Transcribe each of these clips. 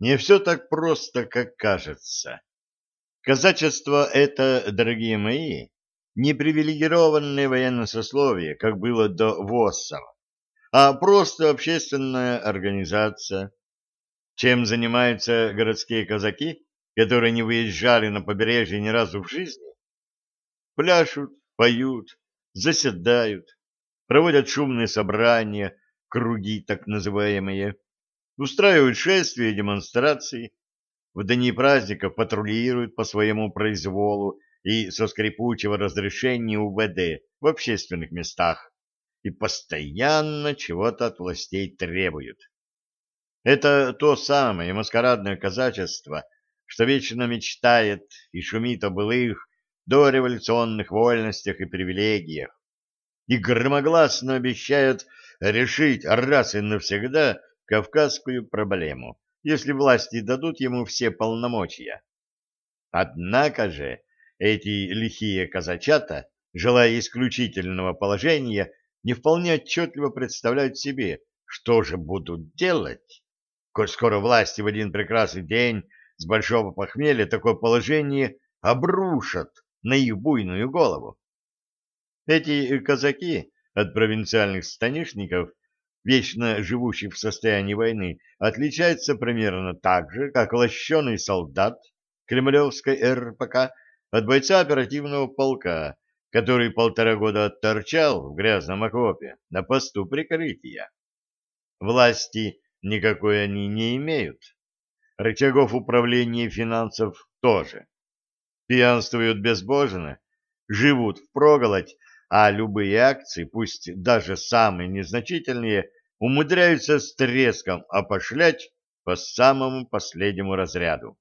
Не все так просто, как кажется. Казачество — это, дорогие мои, не привилегированное военное сословие, как было до ВОСов, а просто общественная организация. Чем занимаются городские казаки, которые не выезжали на побережье ни разу в жизни? Пляшут, поют, заседают, проводят шумные собрания, круги так называемые, устраивают шествия и демонстрации, в дни праздников патрулируют по своему произволу и со скрипучего разрешения УВД в общественных местах и постоянно чего-то от властей требуют. Это то самое маскарадное казачество, что вечно мечтает и шумит о былых дореволюционных вольностях и привилегиях, и громогласно обещают решить раз и навсегда кавказскую проблему, если власти дадут ему все полномочия. Однако же эти лихие казачата, желая исключительного положения, не вполне отчетливо представляют себе, что же будут делать, коль скоро власти в один прекрасный день с большого похмелья такое положение обрушат на их буйную голову. Эти казаки от провинциальных станишников вечно живущих в состоянии войны, отличается примерно так же, как лощеный солдат кремлевской РПК от бойца оперативного полка, который полтора года отторчал в грязном окопе на посту прикрытия. Власти никакой они не имеют. Рычагов управления финансов тоже. Пьянствуют безбожно, живут впроголодь, а любые акции, пусть даже самые незначительные, умудряются с треском опошлять по самому последнему разряду.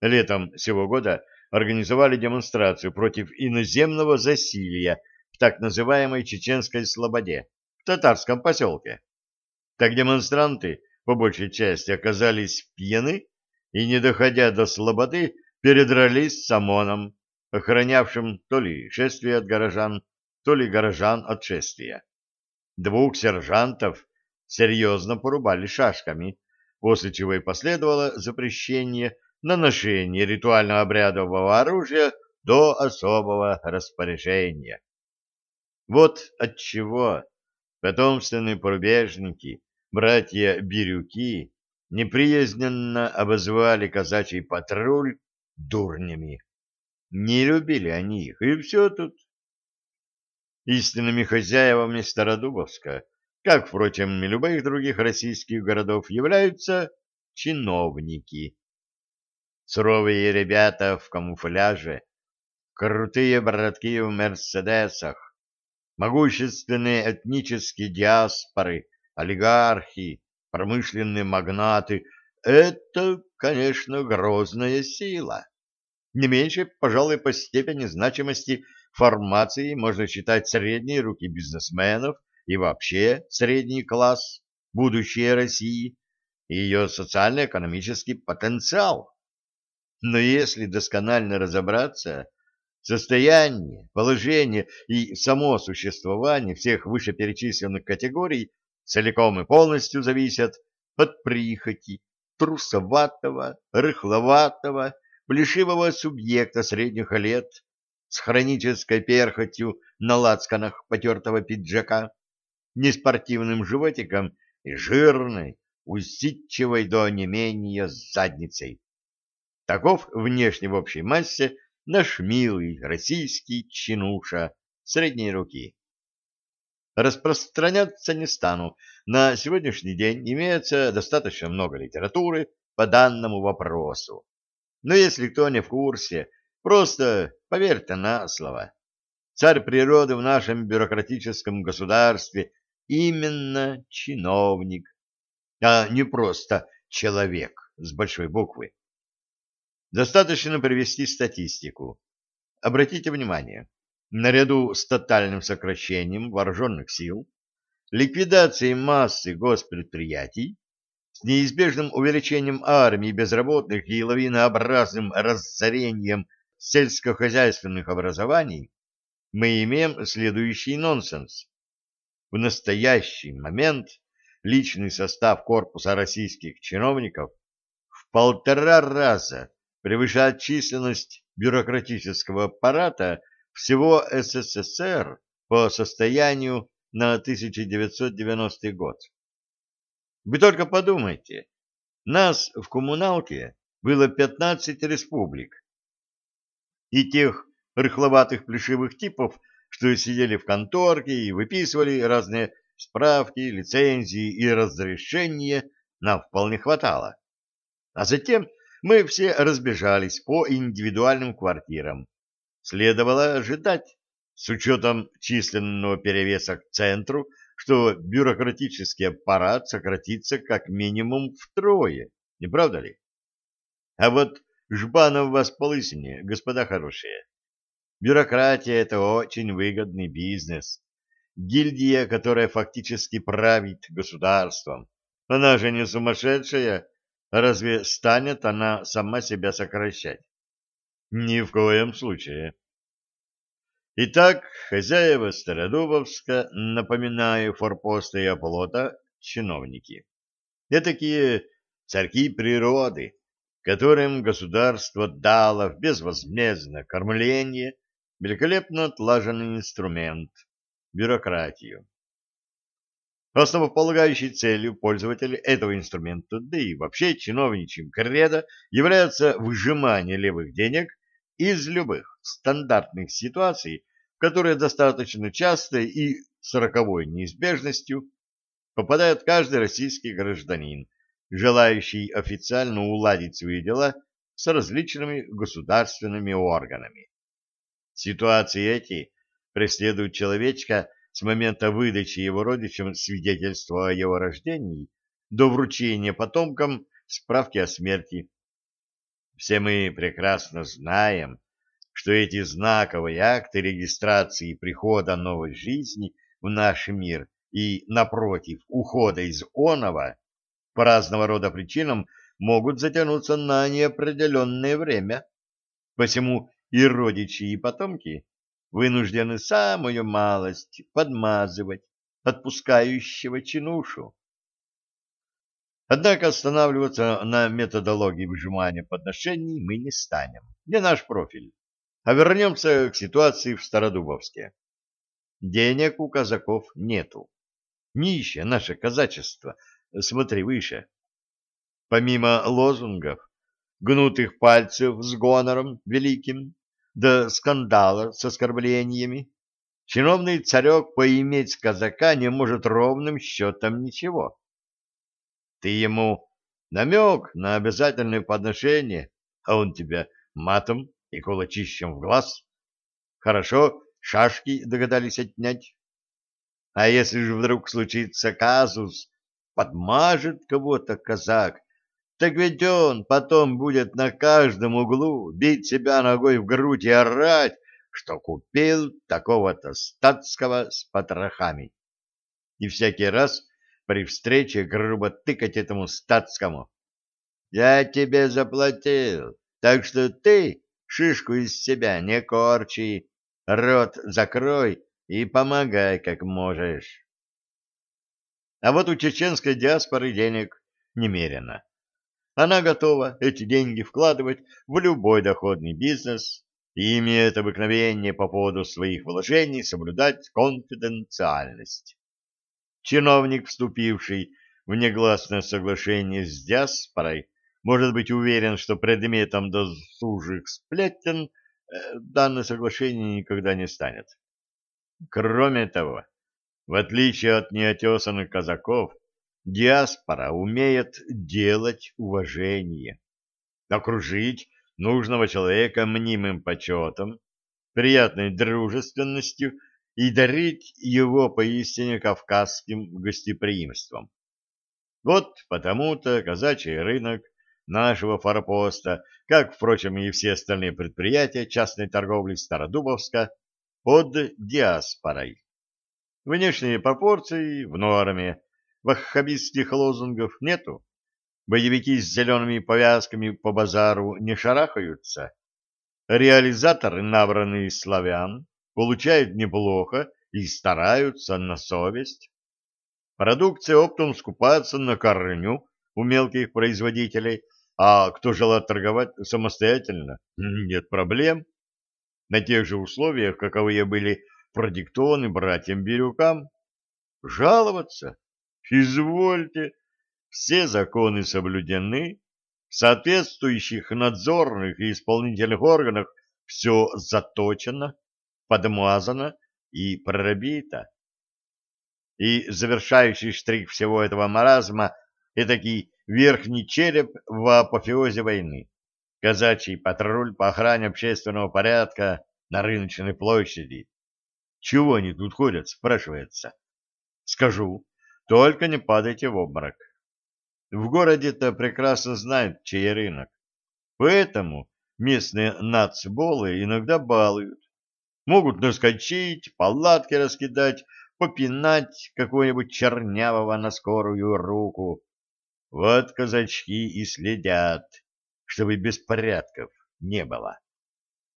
Летом сего года организовали демонстрацию против иноземного засилья в так называемой Чеченской Слободе, в татарском поселке. Так демонстранты по большей части оказались пьяны и, не доходя до Слободы, передрались с ОМОНом, охранявшим то ли шествие от горожан, то ли горожан от шествия. Двух сержантов серьезно порубали шашками, после чего и последовало запрещение на ношение ритуально-обрядового оружия до особого распоряжения. Вот отчего потомственные порубежники, братья Бирюки, неприязненно обозвали казачий патруль дурнями. Не любили они их, и все тут. Истинными хозяевами Стародубовска, как, впрочем, и любых других российских городов, являются чиновники. Суровые ребята в камуфляже, крутые братки в мерседесах, могущественные этнические диаспоры, олигархи, промышленные магнаты — это, конечно, грозная сила. Не меньше, пожалуй, по степени значимости формации можно считать средние руки бизнесменов и вообще средний класс, будущее России и ее социально-экономический потенциал. Но если досконально разобраться, состояние, положение и само существование всех вышеперечисленных категорий целиком и полностью зависят от прихоти трусоватого, рыхловатого, плешивого субъекта средних лет с хронической перхотью на лацканах потертого пиджака, неспортивным животиком и жирной, усидчивой до онемения задницей. Таков внешне в общей массе наш милый российский чинуша средней руки. Распространяться не стану. На сегодняшний день имеется достаточно много литературы по данному вопросу. Но если кто не в курсе, просто поверьте на слово. Царь природы в нашем бюрократическом государстве именно чиновник, а не просто человек с большой буквы. Достаточно привести статистику. Обратите внимание, наряду с тотальным сокращением вооруженных сил, ликвидацией массы госпредприятий, с неизбежным увеличением армии безработных и лавинообразным разорением сельскохозяйственных образований, мы имеем следующий нонсенс. В настоящий момент личный состав корпуса российских чиновников в полтора раза превышает численность бюрократического аппарата всего СССР по состоянию на 1990 год. Вы только подумайте, нас в коммуналке было 15 республик, и тех рыхловатых плешивых типов, что сидели в конторке и выписывали разные справки, лицензии и разрешения, нам вполне хватало. А затем мы все разбежались по индивидуальным квартирам. Следовало ожидать, с учетом численного перевеса к центру, что бюрократический аппарат сократится как минимум втрое, не правда ли? А вот жбанов вас по лысине, господа хорошие. Бюрократия — это очень выгодный бизнес. Гильдия, которая фактически правит государством. Она же не сумасшедшая. Разве станет она сама себя сокращать? Ни в коем случае. Итак, хозяева Стародубовска, напоминаю, форпоста и оплота, чиновники. Этакие царьки природы, которым государство дало в безвозмездное кормление великолепно отлаженный инструмент – бюрократию. Основополагающей целью пользователя этого инструмента, да и вообще чиновничьим кредо, является выжимание левых денег из любых стандартных ситуаций, которые достаточно часто и с роковой неизбежностью попадает каждый российский гражданин, желающий официально уладить свои дела с различными государственными органами. Ситуации эти преследуют человечка с момента выдачи его родичам свидетельства о его рождении до вручения потомкам справки о смерти, все мы прекрасно знаем, что эти знаковые акты регистрации прихода новой жизни в наш мир и, напротив, ухода из оного по разного рода причинам могут затянуться на неопределенное время. Посему и родичи, и потомки вынуждены самую малость подмазывать отпускающего чинушу. Однако останавливаться на методологии выжимания подношений мы не станем. Не наш профиль. А вернемся к ситуации в Стародубовске. Денег у казаков нету. Нищее наше казачество. Смотри выше. Помимо лозунгов, гнутых пальцев с гонором великим, да скандала с оскорблениями, чиновный царек поиметь с казака не может ровным счетом ничего. Ты ему намек на обязательное подношение, а он тебя матом и кулачищем в глаз. Хорошо, шашки догадались отнять. А если же вдруг случится казус, подмажет кого-то казак, так ведь он потом будет на каждом углу бить себя ногой в грудь и орать, что купил такого-то статского с потрохами. И всякий раз при встрече грубо тыкать этому статскому. «Я тебе заплатил, так что ты шишку из себя не корчи, рот закрой и помогай как можешь». А вот у чеченской диаспоры денег немерено. Она готова эти деньги вкладывать в любой доходный бизнес и имеет обыкновение по поводу своих вложений соблюдать конфиденциальность. Чиновник, вступивший в негласное соглашение с диаспорой, может быть уверен, что предметом досужих сплетен э, данное соглашение никогда не станет. Кроме того, в отличие от неотесанных казаков, диаспора умеет делать уважение, окружить нужного человека мнимым почетом, приятной дружественностью и дарить его поистине кавказским гостеприимством. Вот потому-то казачий рынок нашего форпоста, как, впрочем, и все остальные предприятия частной торговли Стародубовска, под диаспорой. Внешние пропорции в норме, ваххабистских лозунгов нету, боевики с зелеными повязками по базару не шарахаются, реализаторы, набранные из славян, получают неплохо и стараются на совесть. Продукция оптом скупается на корню у мелких производителей, А кто желает торговать самостоятельно, нет проблем. На тех же условиях, каковые были продиктованы братьям Бирюкам. Жаловаться? Извольте. Все законы соблюдены, в соответствующих надзорных и исполнительных органах все заточено, подмазано и пробито. И завершающий штрих всего этого маразма — этакий верхний череп в апофеозе войны. Казачий патруль по охране общественного порядка на рыночной площади. Чего они тут ходят, спрашивается. Скажу, только не падайте в обморок. В городе-то прекрасно знают, чей рынок. Поэтому местные нацболы иногда балуют. Могут наскочить, палатки раскидать, попинать какого-нибудь чернявого на скорую руку. Вот казачки и следят, чтобы беспорядков не было.